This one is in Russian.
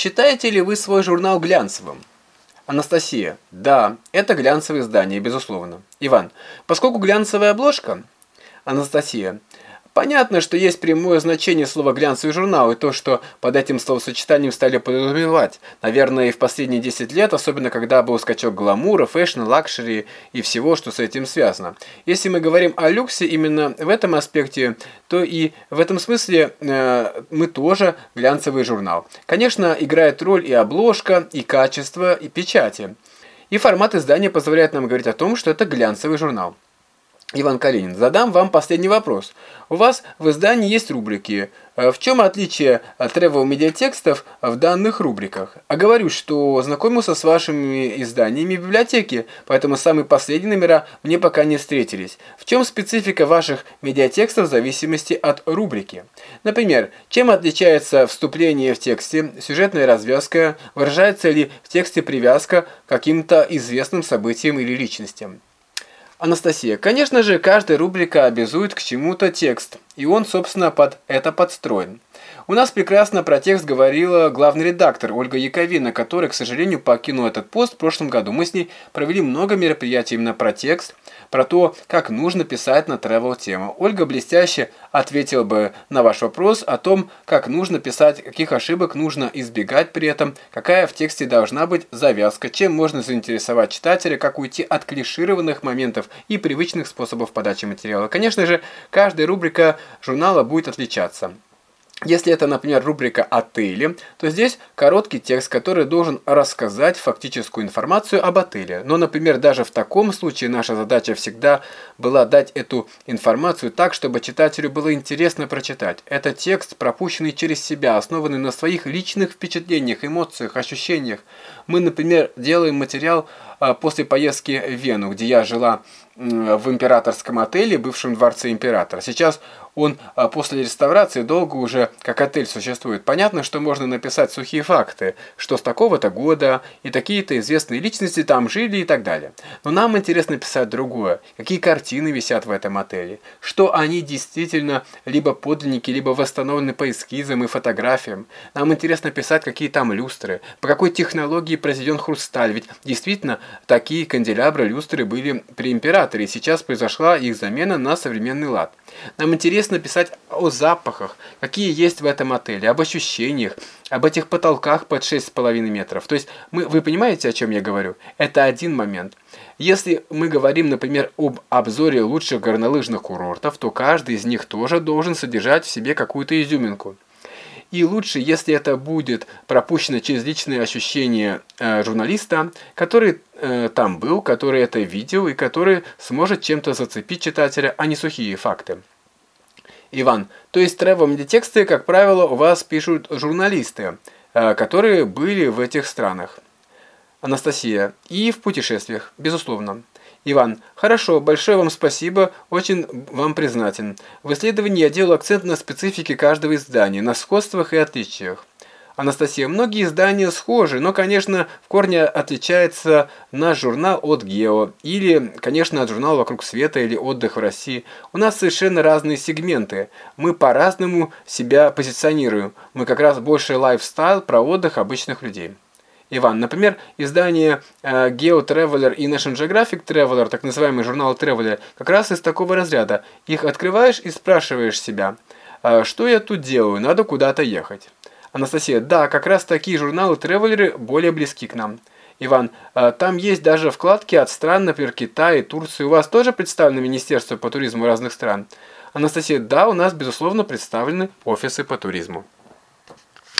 считаете ли вы свой журнал глянцевым? Анастасия. Да, это глянцевое издание, безусловно. Иван. Поскольку глянцевая обложка? Анастасия. Понятно, что есть прямое значение слова «глянцевый журнал» и то, что под этим словосочетанием стали подразумевать. Наверное, и в последние 10 лет, особенно когда был скачок гламура, фэшна, лакшери и всего, что с этим связано. Если мы говорим о люксе именно в этом аспекте, то и в этом смысле э, мы тоже глянцевый журнал. Конечно, играет роль и обложка, и качество, и печати. И формат издания позволяет нам говорить о том, что это глянцевый журнал. Иван Калинин, задам вам последний вопрос. У вас в издании есть рубрики. Э, в чем отличие от travel медиатекстов в данных рубриках? А говорю, что знакомился с вашими изданиями в библиотеке, поэтому самые последние номера мне пока не встретились. В чем специфика ваших медиатекстов в зависимости от рубрики? Например, чем отличается вступление в тексте, сюжетная развязка, выражается ли в тексте привязка к каким-то известным событиям или личностям? Анастасия. Конечно же, каждая рубрика обязует к чему-то текст, и он, собственно, под это подстроен. У нас прекрасно про текст говорила главный редактор Ольга Яковина, которая, к сожалению, покинула этот пост в прошлом году. Мы с ней провели много мероприятий именно про текст, про то, как нужно писать на travel тему. Ольга блестяще ответила бы на ваш вопрос о том, как нужно писать, каких ошибок нужно избегать при этом, какая в тексте должна быть завязка, чем можно заинтересовать читателя, как уйти от клишированных моментов и привычных способов подачи материала. Конечно же, каждая рубрика журнала будет отличаться. Если это, например, рубрика «Отели», то здесь короткий текст, который должен рассказать фактическую информацию об отеле. Но, например, даже в таком случае наша задача всегда была дать эту информацию так, чтобы читателю было интересно прочитать. Это текст, пропущенный через себя, основанный на своих личных впечатлениях, эмоциях, ощущениях. Мы, например, делаем материал после поездки в Вену, где я жила в императорском отеле, бывшем дворце императора. Сейчас он а, после реставрации долго уже как отель существует. Понятно, что можно написать сухие факты, что с такого-то года и такие-то известные личности там жили и так далее. Но нам интересно писать другое. Какие картины висят в этом отеле? Что они действительно либо подлинники, либо восстановлены по эскизам и фотографиям? Нам интересно писать, какие там люстры, по какой технологии произведен хрусталь. Ведь действительно такие канделябры, люстры были при императоре, и сейчас произошла их замена на современный лад. Нам интересно писать о запахах, какие есть в этом отеле, об ощущениях, об этих потолках под 6,5 метров. То есть мы, вы понимаете, о чем я говорю? Это один момент. Если мы говорим, например, об обзоре лучших горнолыжных курортов, то каждый из них тоже должен содержать в себе какую-то изюминку. И лучше, если это будет пропущено через личные ощущения э, журналиста, который э, там был, который это видел и который сможет чем-то зацепить читателя, а не сухие факты. Иван, то есть тревел тексты, как правило, у вас пишут журналисты, э, которые были в этих странах. Анастасия. И в путешествиях, безусловно. Иван, хорошо, большое вам спасибо, очень вам признателен. В исследовании я делал акцент на специфике каждого издания, на сходствах и отличиях. Анастасия, многие издания схожи, но, конечно, в корне отличается наш журнал от Гео, или, конечно, от журнала «Вокруг света» или «Отдых в России». У нас совершенно разные сегменты, мы по-разному себя позиционируем, мы как раз больше лайфстайл про отдых обычных людей. Иван. Например, издание э, Geo Traveler и National Geographic Traveler, так называемый журнал Traveler, как раз из такого разряда. Их открываешь и спрашиваешь себя, э, что я тут делаю, надо куда-то ехать. Анастасия, да, как раз такие журналы Traveler более близки к нам. Иван, э, там есть даже вкладки от стран, например, Китая Турции. У вас тоже представлено Министерство по туризму разных стран? Анастасия, да, у нас, безусловно, представлены офисы по туризму.